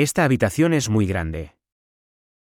Esta habitación es muy grande.